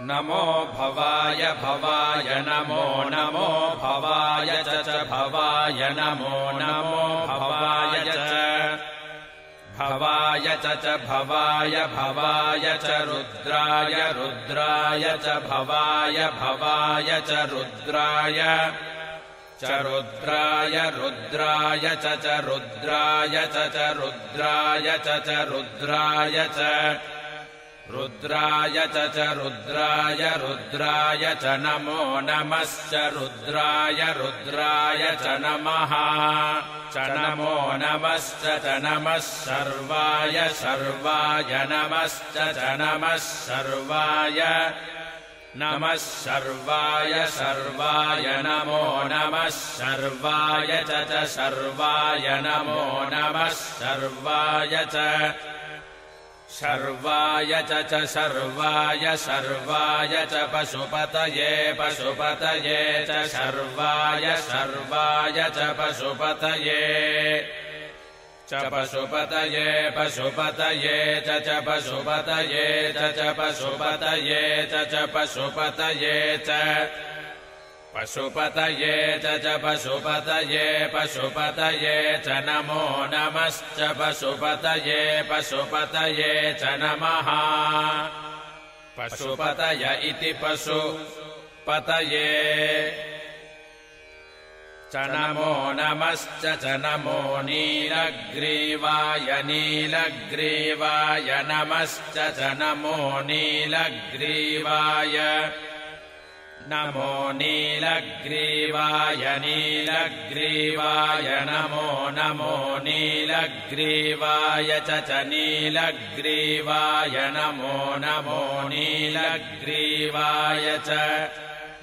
नमो भवाय भवाय नमो नमो भवाय च भवाय नमो नमो भवाय च। भवाय च भवाय भवाय च रुद्राय रुद्राय च भवाय भवाय च रुद्राय। च रुद्राय रुद्राय च रुद्राय च रुद्राय च रुद्राय च रुद्राय च रुद्राय रुद्राय च नमो नमश्च रुद्राय रुद्राय च नमः। च नमो नमश्च च नमः सर्वाय सर्वाय नमश्च च नमः सर्वाय। नमः सर्वाय सर्वाय नमो नमः सर्वाय च सर्वाय नमो नमः सर्वाय च सर्वाय च सर्वाय सर्वाय च पशुपतये पशुपतये च सर्वाय सर्वाय च पशुपतये च पशुपतये पशुपतये च पशुपतये च पशुपतये च पशुपतये च पशुपतये च पशुपतये पशुपतये च नमो नमश्च पशुपतये पशुपतये च नमः। पशुपतय इति पशुपतये च नमो नमश्च च नमो नीलग्रीवाय नीलग्रीवाय नमश्च च नमो नीलग्रीवाय नमो नीलग्रीवाय नीलग्रीवाय नमो नमो नीलग्रीवाय च च नीलग्रीवाय नमो नमो नीलग्रीवाय च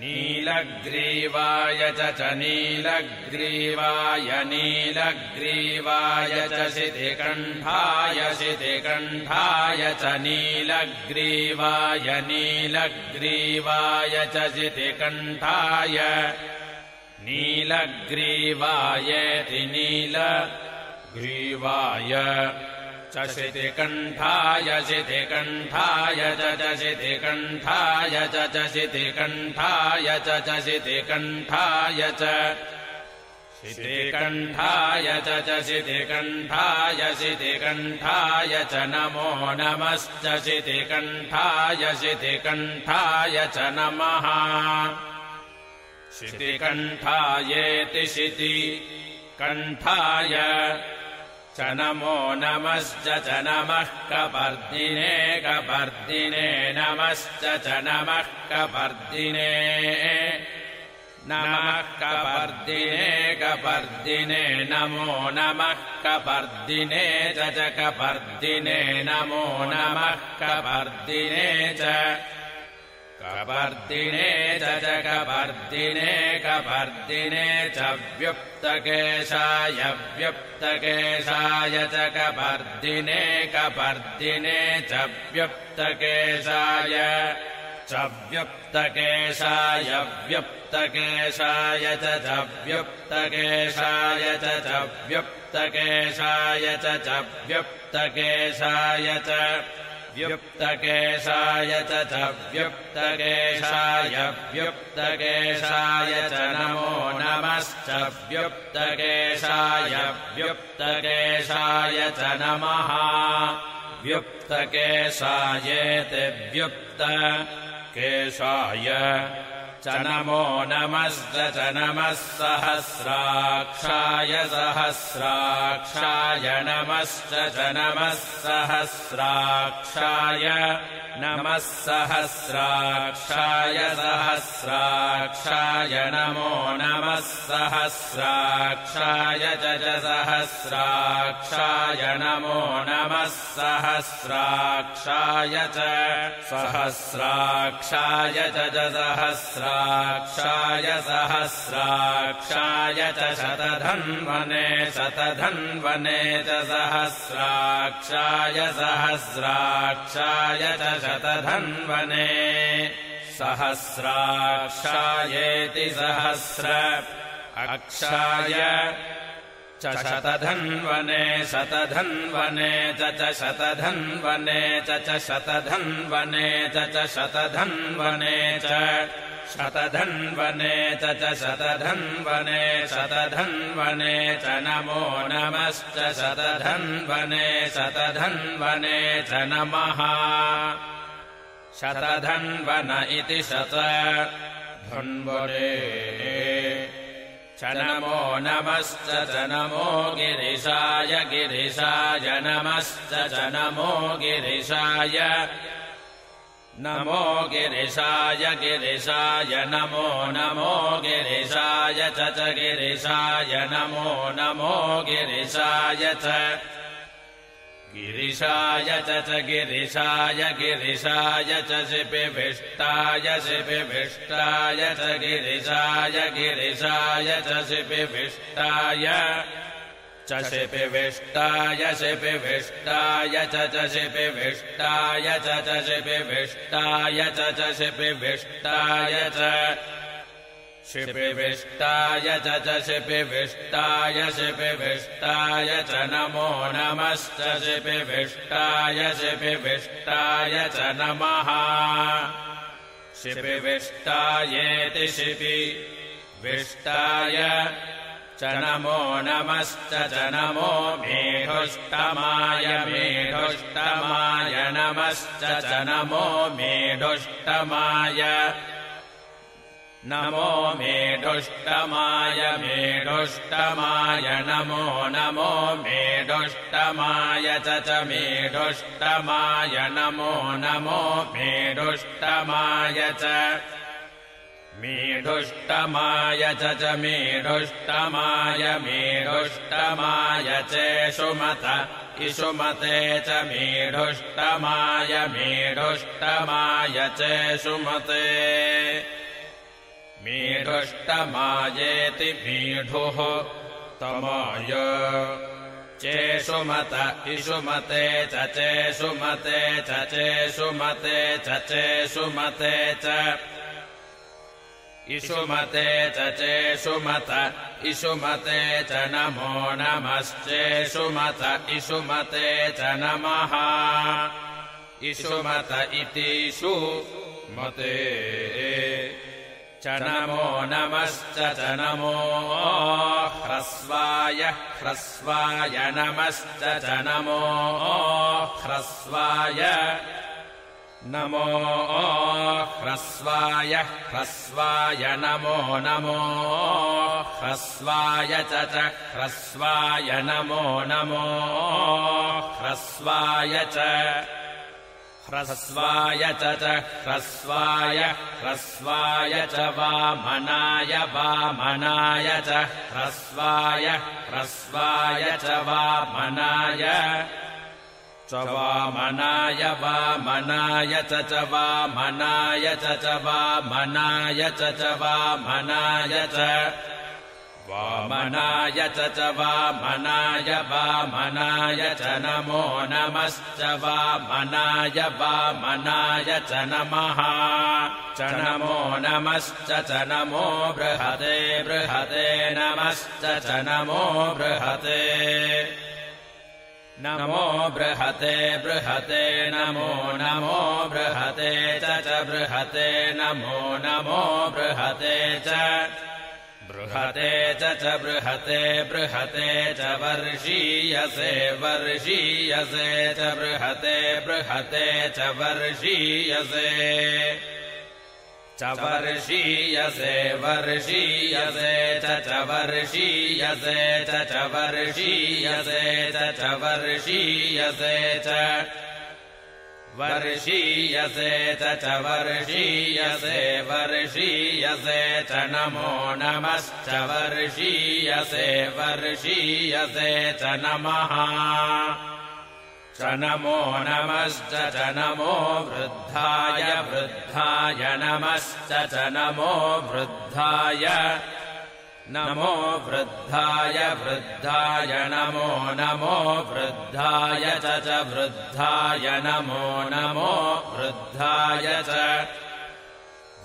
नीलग्रीवाय च नीलग्रीवाय नीलग्रीवाय च शितिकण्ठाय शितिकण्ठाय च नीलग्रीवाय नीलग्रीवाय च शितिकण्ठाय नीलग्रीवायेति नीलग्रीवाय शितिकण्ठाय शितिकण्ठाय च शितिकण्ठाय च शितिकण्ठाय च शितिकण्ठाय च शितिकण्ठाय च नमो नमश्च शितिकण्ठाय शितिकण्ठाय च नमः शितिकण्ठायेति शितिकण्ठाय च नमो नमश्च च नमः कपर्दिने कपर्दिने नमश्च च नमः कपर्दिने। नमः कपर्दिने कपर्दिने नमो नमः कपर्दिने च कपर्दिने नमो नमः कपर्दिने च कपर्दिने च च व्युक्तकेशाय व्युक्तकेशाय च कपर्दिने कपर्दिने च व्युक्तकेशाय च व्युक्तकेशाय व्युक्तकेशाय च व्युक्तकेशाय च च व्युक्तकेशाय च व्युक्तकेशाय च व्युक्तकेशाय व्युक्तकेशाय च नमो नमश्च व्युक्तकेशाय व्युक्तकेशाय च नमः। व्युक्तकेशायेति व्युक्तकेशाय च नमो नमश्च च नमः सहस्राक्षाय सहस्राक्षाय नमश्च च नमः सहस्राक्षाय नमः सहस्राक्षाय सहस्राक्षाय नमो नमः सहस्राक्षाय च सहस्राक्षाय नमो नमः सहस्राक्षाय च सहस्राक्षाय च सहस्राक्षाय सहस्राक्षाय च शतधन्वने शतधन्वने च सहस्राक्षाय सहस्राक्षाय च शतधन्वने सहस्राक्षायेति सहस्र अक्षाय च शतधन्वने शतधन्वने च च शतधन्वने च च शतधन्वने च च शतधन्वने च शतधन्वने च च शतधन्वने शतधन्वने च नमो नमश्च शतधन्वने शतधन्वने च नमः। शतधन्वन इति शत। धन्वने च नमो नमश्च च नमो गिरिशाय गिरिशाय नमश्च च नमो गिरिशाय नमो गिरिशाय गिरिशाय नमो नमो गिरिशाय च च गिरिशाय नमो नमो गिरिशाय च गिरिशाय च च गिरिशाय गिरिशाय च शिपिभिष्टाय शिपिभिष्टाय च गिरिशाय गिरिशाय च शिपिभिष्टाय च शिपिभिष्टाय शिपिभिष्टाय च च शिपिभिष्टाय च च शिपिभिष्टाय च च शिपिभिष्टाय च शिपिविष्टाय च च शिपिविष्टाय शिपिविष्टाय च नमो नमश्च शिपिविष्टाय शिपिविष्टाय च नमः शिपिविष्टायेति शिपि विष्टाय च नमो नमश्च च नमो मेढुष्टमाय मेढुष्टमाय नमश्च च नमो मेढुष्टमाय नमो मेढुष्टमाय मेढुष्टमाय नमो नमो मेढुष्टमाय च च मेढुष्टमाय नमो नमो मेढुष्टमाय च मेढुष्टमाय च च मेढुष्टमाय मेढुष्टमाय चेषुमत इषुमते च मेढुष्टमाय मेढुष्टमाय चेषुमते मेढुष्टमायेति मेढुः तमाय। चेषुमत इषुमते च चेषुमते च चेषुमते च चेषुमते च इषुमते च चेषुमत इषुमते च नमो नमश्चेषुमत इषुमते च नमः। इषुमत इतिषु मते च नमो नमश्च च नमो ह्रस्वाय ह्रस्वाय नमश्च च नमो ह्रस्वाय नमो ह्रस्वाय ह्रस्वाय नमो नमो ह्रस्वाय च ह्रस्वाय नमो नमो ह्रस्वाय च। ह्रस्वाय च ह्रस्वाय ह्रस्वाय च वामनाय वामनाय च। ह्रस्वाय ह्रस्वाय च वामनाय च वामनाय वामनाय च च वामनाय च च वामनाय च च वामनाय च। वामनाय च च वामनाय वामनाय च नमो नमश्च वामनाय वामनाय च नमः। च नमो नमश्च च नमो बृहते बृहते नमश्च च नमो बृहते नमो बृहते बृहते नमो नमो बृहते च च बृहते नमो नमो बृहते च। बृहते च च बृहते बृहते च वर्षीयसे वर्षीयसे च बृहते बृहते च वर्षीयसे च वर्षीयसे वर्षीयसे च च वर्षीयसे च च वर्षीयसे च च वर्षीयसे च। वर्षीयसे च च वर्षीयसे वर्षीयसे च नमो नमश्च वर्षीयसे वर्षीयसे च नमः च नमो नमश्च च नमो वृद्धाय वृद्धाय नमश्च च नमो वृद्धाय। नमो वृद्धाय वृद्धाय नमो नमो वृद्धाय च च वृद्धाय नमो नमो वृद्धाय च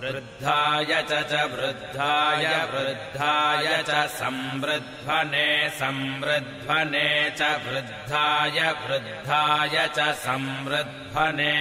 वृद्धाय च च वृद्धाय वृद्धाय च संवृध्वने संवृध्वने च वृद्धाय वृद्धाय च संवृध्वने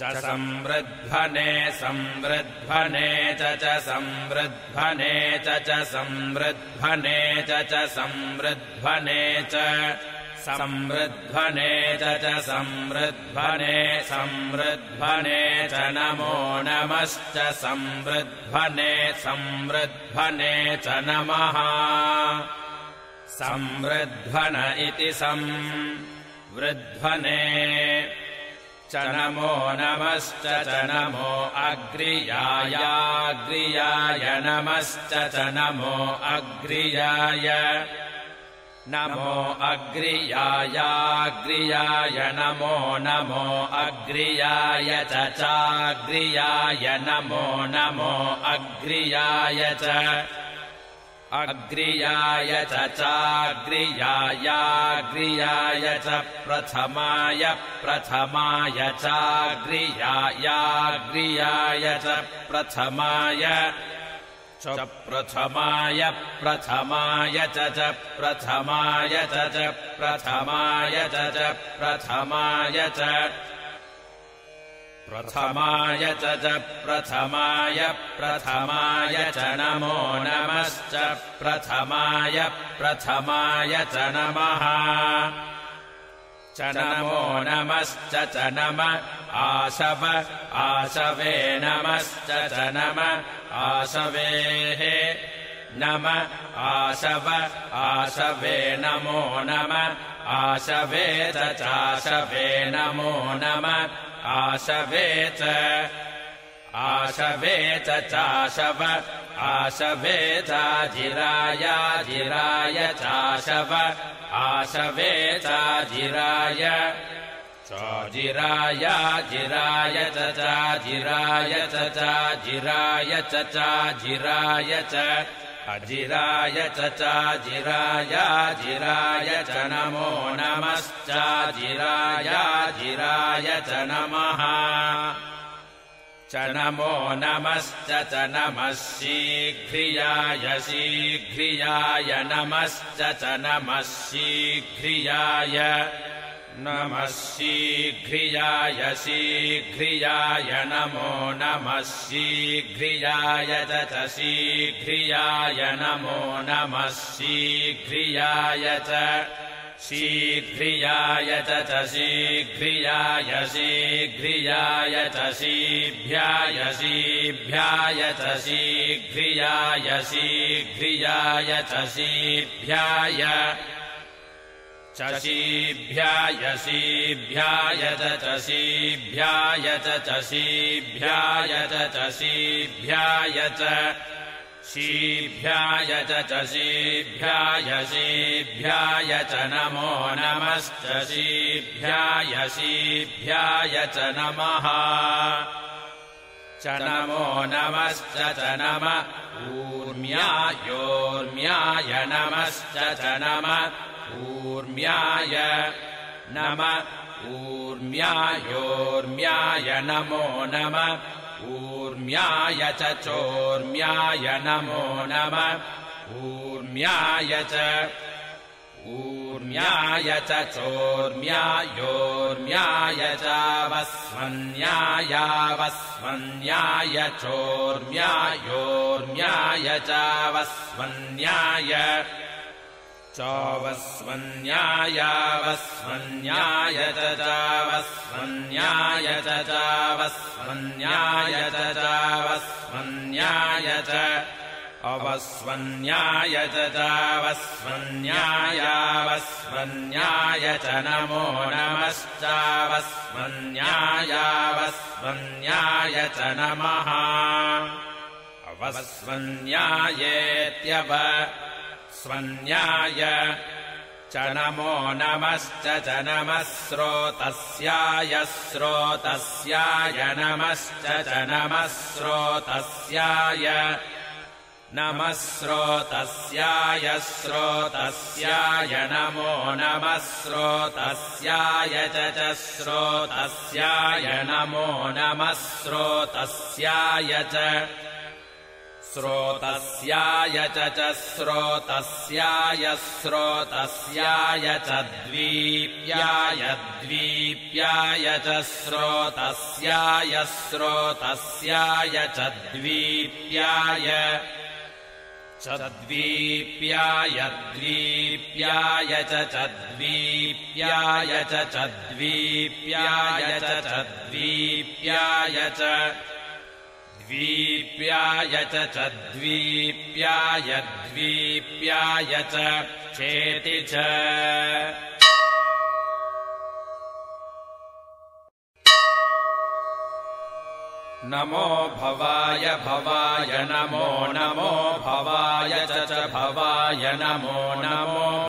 च संवृध्वने संवृध्वने च च संवृध्वने च च संवृध्वने च च संवृध्वने च संवृध्वने च च संवृध्वने संवृध्वने च नमो नमश्च संवृध्वने संवृध्वने च नमः। संवृध्वन इति नमो नमश्च च नमो अग्रियायाग्रियाय नमश्च च नमो अग्रियाय नमो अग्रियायाग्रियाय नमो नमो अग्रियाय च चाग्रियाय नमो नमो अग्रियाय च। अग्रियाय च चाग्रियायाग्रियाय च प्रथमाय प्रथमाय चाग्रियायाग्रियाय च प्रथमाय च प्रथमाय प्रथमाय च च प्रथमाय च च प्रथमाय च च प्रथमाय च प्रथमाय च च प्रथमाय प्रथमाय च नमो नमश्च प्रथमाय प्रथमाय च नमः च नमो नमश्च च नम आशव आशवे नमश्च च नम आशवेः नम आशव आशवे नमो नम आशवे च चाशवे नमो नम आशवे च आशवे च चाशव आशवे चाजिराय जिराय चाशव आशवे चाजिराय चाजिराय जिराय च चाजिराय च चाजिराय च चाजिराय च। अजिराय च चाजिराय जिराय च नमो नमश्चाजिराय जिराय च नमः। च नमो नमश्च च नमः शीघ्रियाय शीघ्रियाय नमश्च च नमः शीघ्रियाय नमः शीघ्रियाय शीघ्रियाय नमो नमः शीघ्रियाय च शीघ्रियाय नमो नमः शीघ्रियाय च शीघ्रियाय च शीघ्रियाय शीघ्रियाय च शीभ्याय शीभ्याय च शीघ्रियाय शीघ्रियाय च शीभ्याय च शीभ्याय शीभ्याय च शीभ्याय च शीभ्याय च शीभ्याय च शीभ्याय च शीभ्याय शीभ्याय च नमो च नमः। च नमो नमश्च च नम ऊर्म्यायोर्म्याय नमश्च च नम ऊर्म्याय नम ऊर्म्यायोर्म्याय नमो नम ऊर्म्याय च चोर्म्याय नमो नम ऊर्म्याय च ऊर्म्याय च चोर्म्यायोर्म्याय चावस्वन्यायावस्वन्याय चोर्म्यायोर्म्याय चावस्वन्याय चावस्वन्यायावस्वन्याय च चावस्वन्याय च चावस्वन्याय च नमो नमश्चावस्वन्यायावस्वन्याय च नमः। अवस्वन्यायेत्यव स्वन्याय च नमो नमश्च च नमः स्रोतस्याय स्रोतस्याय नमश्च च नमः स्रोतस्याय नमः स्रोतस्याय स्रोतस्याय नमो नमः स्रोतस्याय च स्रोतस्याय नमो नमः स्रोतस्याय च स्रोतस्याय च स्रोतस्याय स्रोतस्याय च द्वीप्याय द्वीप्याय च स्रोतस्याय स्रोतस्याय च द्वीप्याय च द्वीप्याय द्वीप्याय च द्वीप्याय च द्वीप्याय च द्वीप्याय च द्वीप्याय च द्वीप्याय द्वीप्याय च चेति च। नमो भवाय भवाय नमो नमो भवाय च भवाय नमो नमो